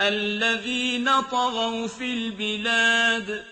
الَّذِينَ طَغَوْا فِي الْبِلَادِ